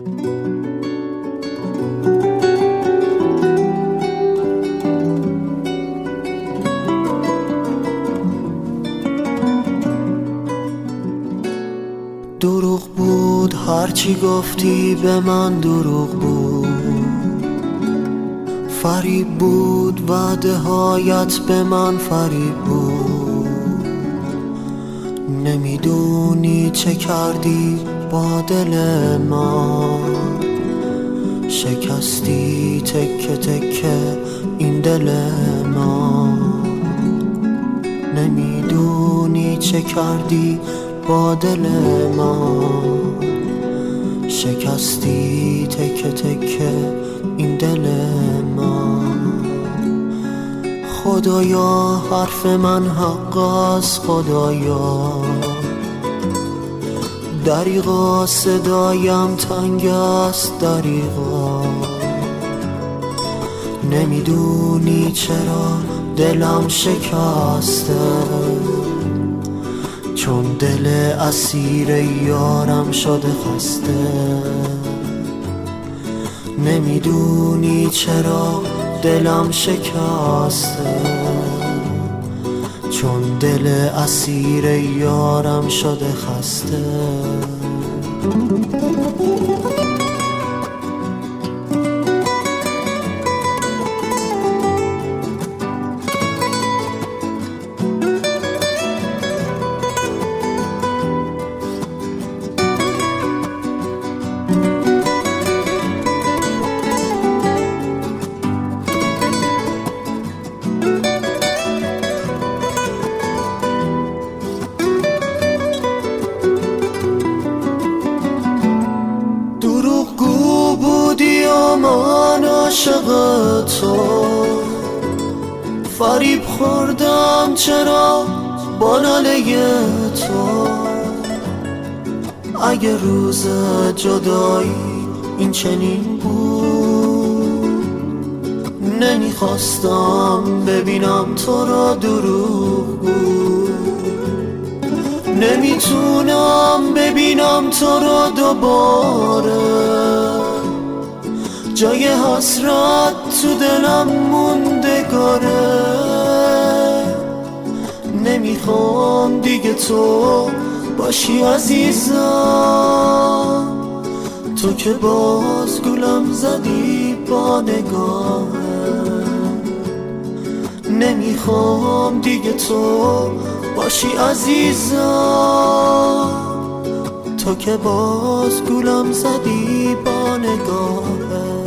دروغ بود هرچی گفتی به من دروغ بود. فریب بود وعده هایت به من فریب بود. نمی‌دونی چه کردی با دل من شکستی تکه تکه این دل من نمی‌دونی چه کردی با دل ما. شکستی تکه تکه این دل ما. خدایا حرف من حق است خدایا. دریغا صدایم تنگ است دریغا نمی‌دونی چرا دلم شکسته. چون دل اسیر یارم شده خسته. نمی‌دونی چرا دلم شکسته. چون دل اسیر یارم شده خسته. بودی و عاشق تو. فریب خوردم چرا با تو. اگه روز جدایی این چنین بود نمی‌خواستم ببینم تو را دروغ بود نمی‌تونم ببینم تو را دوباره. جای حسرت تو دلم موندگاره نمی‌خوام دیگه تو باشی عزیزم. تو که باز گلم زدی با نگاهه نمی‌خوام دیگه تو باشی عزیزم. تو که باز گولم زدی با نگاهه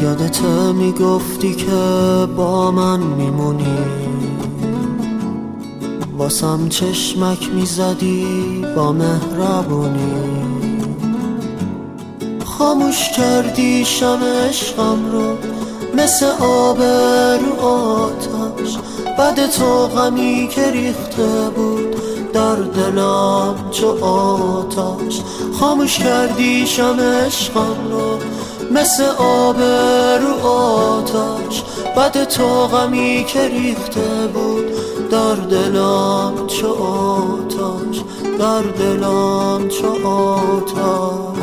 یادت می‌گفتی که با من میمونی. واسم چشمک می‌زدی با مهربونی. خاموش کردی شم عشقم رو مثل آب رو آتش. بعد تو غمی که ریخته بود در دلم چو آتش. خاموش کردی شم عشقم رو مثل آب رو آتش. بعد تو غمی که ریخته بود. در دلم چو آتش. در دلم چو آتش.